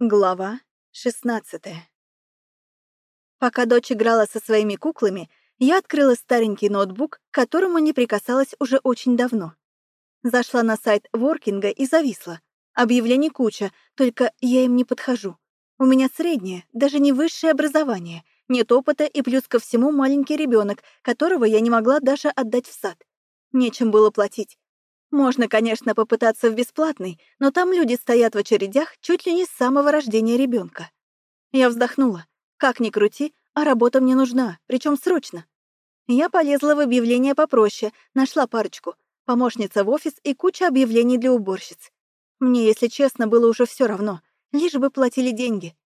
Глава 16 Пока дочь играла со своими куклами, я открыла старенький ноутбук, к которому не прикасалась уже очень давно. Зашла на сайт Воркинга и зависла. Объявлений куча, только я им не подхожу. У меня среднее, даже не высшее образование, нет опыта и плюс ко всему маленький ребенок, которого я не могла даже отдать в сад. Нечем было платить. Можно, конечно, попытаться в бесплатный, но там люди стоят в очередях чуть ли не с самого рождения ребенка. Я вздохнула. Как ни крути, а работа мне нужна, причем срочно. Я полезла в объявления попроще, нашла парочку. Помощница в офис и куча объявлений для уборщиц. Мне, если честно, было уже все равно, лишь бы платили деньги.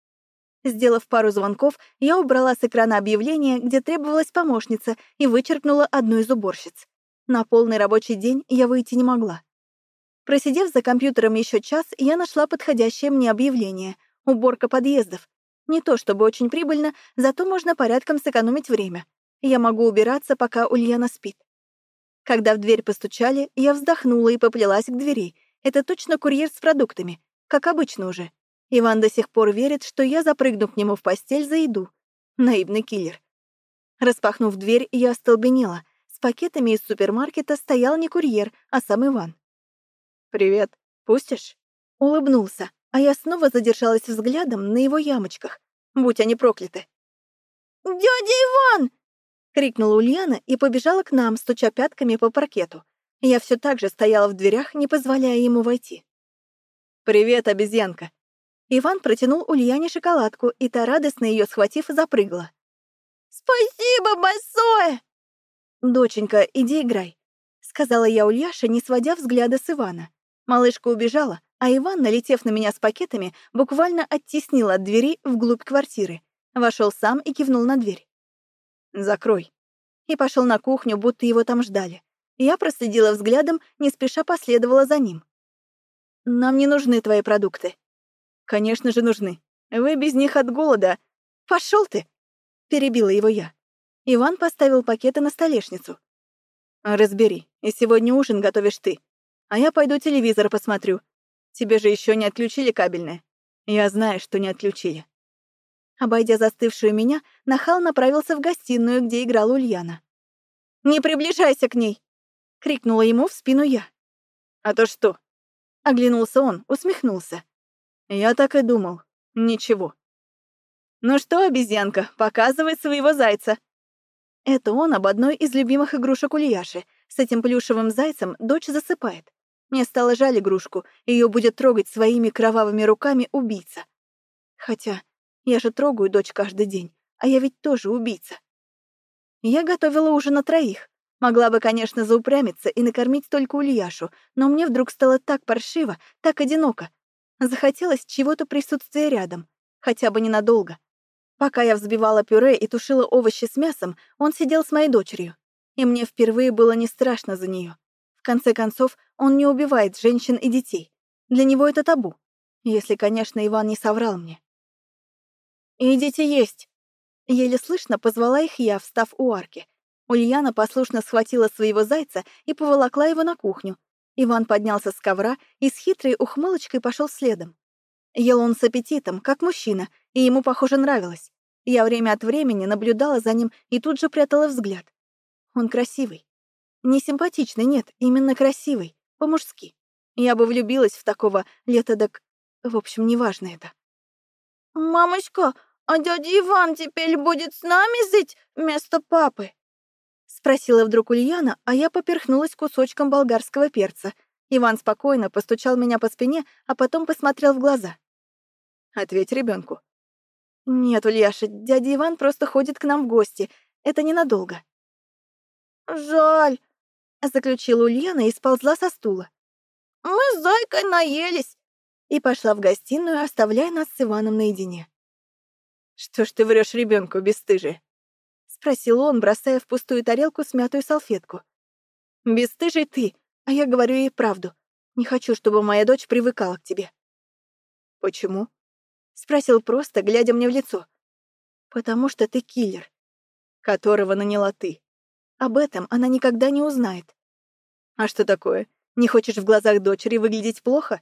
Сделав пару звонков, я убрала с экрана объявление, где требовалась помощница, и вычеркнула одну из уборщиц. На полный рабочий день я выйти не могла. Просидев за компьютером еще час, я нашла подходящее мне объявление — уборка подъездов. Не то чтобы очень прибыльно, зато можно порядком сэкономить время. Я могу убираться, пока Ульяна спит. Когда в дверь постучали, я вздохнула и поплелась к двери. Это точно курьер с продуктами, как обычно уже. Иван до сих пор верит, что я запрыгну к нему в постель за еду. Наивный киллер. Распахнув дверь, я остолбенела. С пакетами из супермаркета стоял не курьер, а сам Иван. «Привет. Пустишь?» Улыбнулся, а я снова задержалась взглядом на его ямочках. Будь они прокляты. «Дядя Иван!» — крикнула Ульяна и побежала к нам, стуча пятками по паркету. Я все так же стояла в дверях, не позволяя ему войти. «Привет, обезьянка!» Иван протянул Ульяне шоколадку, и та, радостно ее схватив, запрыгла. «Спасибо большое!» «Доченька, иди играй», — сказала я Ульяше, не сводя взгляда с Ивана. Малышка убежала, а Иван, налетев на меня с пакетами, буквально оттеснил от двери вглубь квартиры. Вошел сам и кивнул на дверь. «Закрой». И пошел на кухню, будто его там ждали. Я проследила взглядом, не спеша последовала за ним. «Нам не нужны твои продукты». «Конечно же нужны. Вы без них от голода. Пошел ты!» — перебила его я. Иван поставил пакеты на столешницу. «Разбери, и сегодня ужин готовишь ты. А я пойду телевизор посмотрю. Тебе же еще не отключили кабельное. Я знаю, что не отключили». Обойдя застывшую меня, Нахал направился в гостиную, где играла Ульяна. «Не приближайся к ней!» — крикнула ему в спину я. «А то что?» — оглянулся он, усмехнулся. «Я так и думал. Ничего». «Ну что, обезьянка, показывай своего зайца!» Это он об одной из любимых игрушек Ульяши. С этим плюшевым зайцем дочь засыпает. Мне стало жаль игрушку, ее будет трогать своими кровавыми руками убийца. Хотя я же трогаю дочь каждый день, а я ведь тоже убийца. Я готовила ужин на троих. Могла бы, конечно, заупрямиться и накормить только Ульяшу, но мне вдруг стало так паршиво, так одиноко. Захотелось чего-то присутствия рядом, хотя бы ненадолго. Пока я взбивала пюре и тушила овощи с мясом, он сидел с моей дочерью. И мне впервые было не страшно за нее. В конце концов, он не убивает женщин и детей. Для него это табу. Если, конечно, Иван не соврал мне. «Идите есть!» Еле слышно позвала их я, встав у арки. Ульяна послушно схватила своего зайца и поволокла его на кухню. Иван поднялся с ковра и с хитрой ухмылочкой пошел следом. Ел он с аппетитом, как мужчина, и ему, похоже, нравилось. Я время от времени наблюдала за ним и тут же прятала взгляд. Он красивый. Не симпатичный, нет, именно красивый, по-мужски. Я бы влюбилась в такого летодок... В общем, неважно это. «Мамочка, а дядя Иван теперь будет с нами жить вместо папы?» Спросила вдруг Ульяна, а я поперхнулась кусочком болгарского перца. Иван спокойно постучал меня по спине, а потом посмотрел в глаза. Ответь ребенку. Нет, Ульяша, дядя Иван просто ходит к нам в гости. Это ненадолго. Жаль, заключила Ульяна и сползла со стула. Мы с Зайкой наелись. И пошла в гостиную, оставляя нас с Иваном наедине. Что ж ты врешь ребенку, бесстыжий? Спросил он, бросая в пустую тарелку смятую салфетку. Бесстыжий ты, а я говорю ей правду. Не хочу, чтобы моя дочь привыкала к тебе. Почему? Спросил просто, глядя мне в лицо. «Потому что ты киллер, которого наняла ты. Об этом она никогда не узнает». «А что такое? Не хочешь в глазах дочери выглядеть плохо?»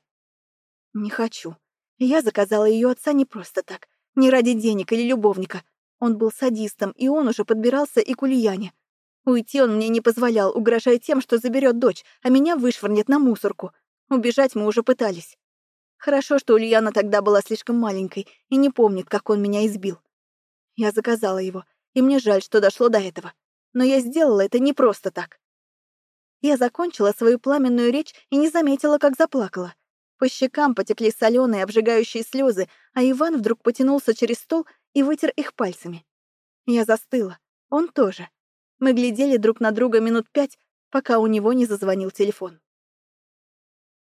«Не хочу. Я заказала ее отца не просто так, не ради денег или любовника. Он был садистом, и он уже подбирался и к Ульяне. Уйти он мне не позволял, угрожая тем, что заберет дочь, а меня вышвырнет на мусорку. Убежать мы уже пытались. Хорошо, что Ульяна тогда была слишком маленькой и не помнит, как он меня избил. Я заказала его, и мне жаль, что дошло до этого. Но я сделала это не просто так. Я закончила свою пламенную речь и не заметила, как заплакала. По щекам потекли соленые, обжигающие слезы, а Иван вдруг потянулся через стол и вытер их пальцами. Я застыла. Он тоже. Мы глядели друг на друга минут пять, пока у него не зазвонил телефон.